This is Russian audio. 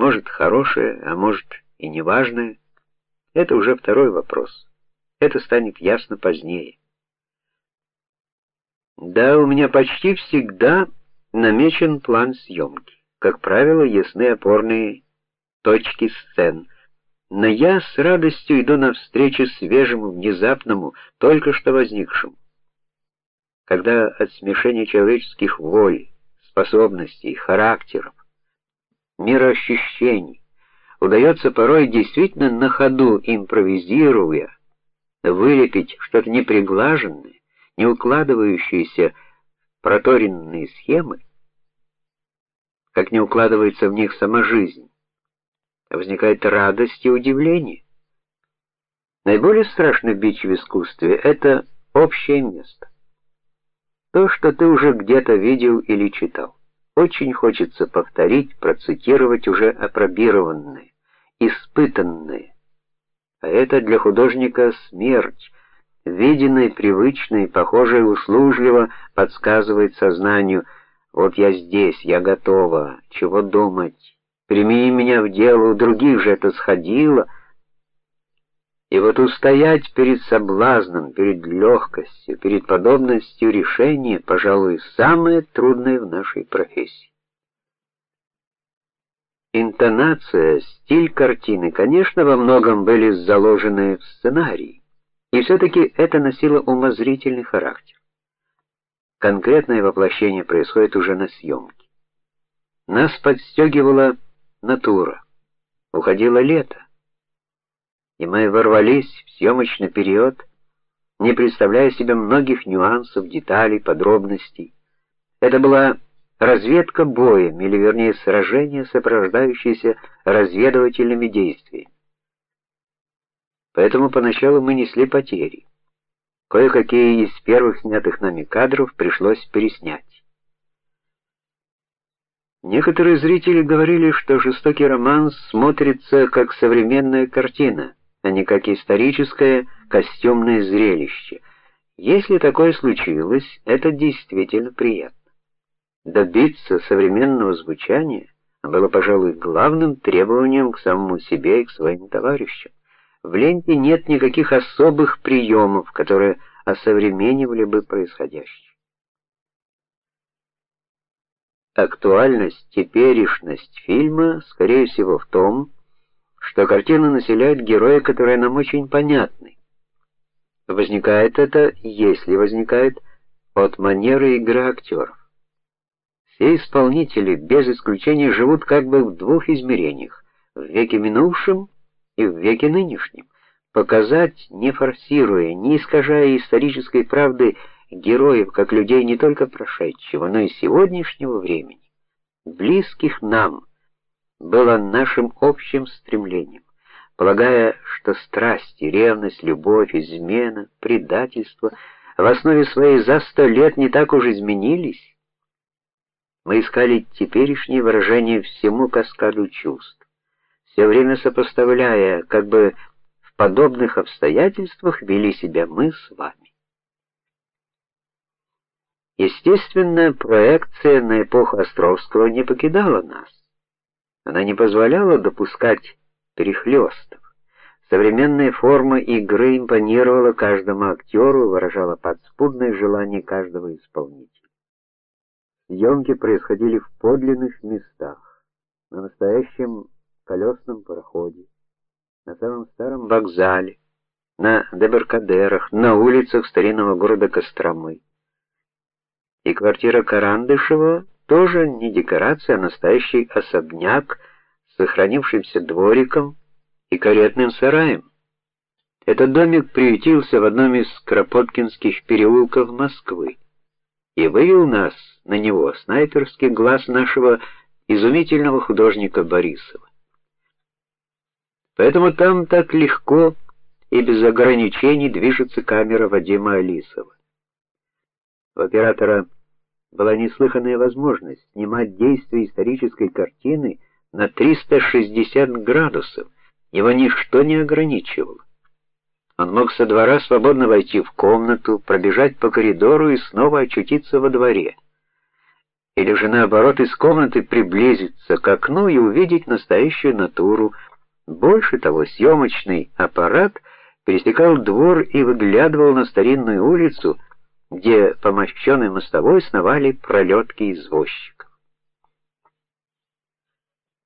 Может, хорошее, а может и неважное. Это уже второй вопрос. Это станет ясно позднее. Да, у меня почти всегда намечен план съемки. Как правило, ясны опорные точки сцен. Но я с радостью иду навстречу свежему, внезапному, только что возникшему. Когда от смешения человеческих воль, способностей, характеров, мироощущений удается порой действительно на ходу импровизируя вылепить что-то неприглаженное, не укладывающееся в проторенные схемы, как не укладывается в них сама жизнь. Возникает радость и удивление. Наиболее страшный бич в искусстве это общее место. То, что ты уже где-то видел или читал. Очень хочется повторить, процитировать уже опробированное, испытанное. А это для художника смерть. Виденное, привычное, похожее услужливо подсказывает сознанию: вот я здесь, я готова, чего думать? Примени меня в дело, у других же это сходило. И вот устоять перед соблазном, перед легкостью, перед подобностью решения, пожалуй, самое трудное в нашей профессии. Интонация, стиль картины, конечно, во многом были заложены в сценарий, и все таки это носило умозрительный характер. Конкретное воплощение происходит уже на съемке. Нас подстегивала натура. Уходило лето и мы ворвались в съемочный период, не представляя себе многих нюансов, деталей, подробностей. Это была разведка боем, или вернее сражение, сопровождающееся разведывательными действиями. Поэтому поначалу мы несли потери. Кое-какие из первых снятых нами кадров пришлось переснять. Некоторые зрители говорили, что жестокий роман смотрится как современная картина а не как историческое костюмное зрелище. Если такое случилось, это действительно приятно. Добиться современного звучания было, пожалуй, главным требованием к самому себе и к своим товарищам. В ленте нет никаких особых приемов, которые осовременивали бы происходящее. Актуальность, теперешность фильма, скорее всего, в том, что картину населяют герои, которые нам очень понятны. Возникает это, если возникает, от манеры игры актеров. Все исполнители без исключения живут как бы в двух измерениях: в веке минувшем и в веке нынешнем. Показать, не форсируя, не искажая исторической правды героев как людей не только прошедшего, но и сегодняшнего времени, близких нам было нашим общим стремлением, полагая, что страсти, ревность, любовь, измена, предательство в основе своей за сто лет не так уж изменились. Мы искали теперешнее выражение всему каскаду чувств, все время сопоставляя, как бы в подобных обстоятельствах вели себя мы с вами. Естественно, проекция на эпоху Островского не покидала нас. Она не позволяла допускать перехлёстов. Современная форма игры импонировала каждому актеру выражала подспудное желание каждого исполнителя. Съемки происходили в подлинных местах, на настоящем колесном пароходе, на самом старом вокзале, на дебаркадерах, на улицах старинного города Костромы. И квартира Карандышева тоже не декорация, а настоящий особняк с сохранившимся двориком и каретным сараем. Этот домик приютился в одном из Кропоткинских переулков Москвы и вывел нас на него снайперский глаз нашего изумительного художника Борисова. Поэтому там так легко и без ограничений движется камера Вадима Алисова. У оператора была неслыханная возможность снимать действие исторической картины на 360 градусов. Его ничто не ограничивало. Он мог со двора свободно войти в комнату, пробежать по коридору и снова очутиться во дворе. или же наоборот из комнаты приблизиться к окну и увидеть настоящую натуру. Больше того, съемочный аппарат пересекал двор и выглядывал на старинную улицу, где по мощенной мостовой сновали пролетки извозчиков.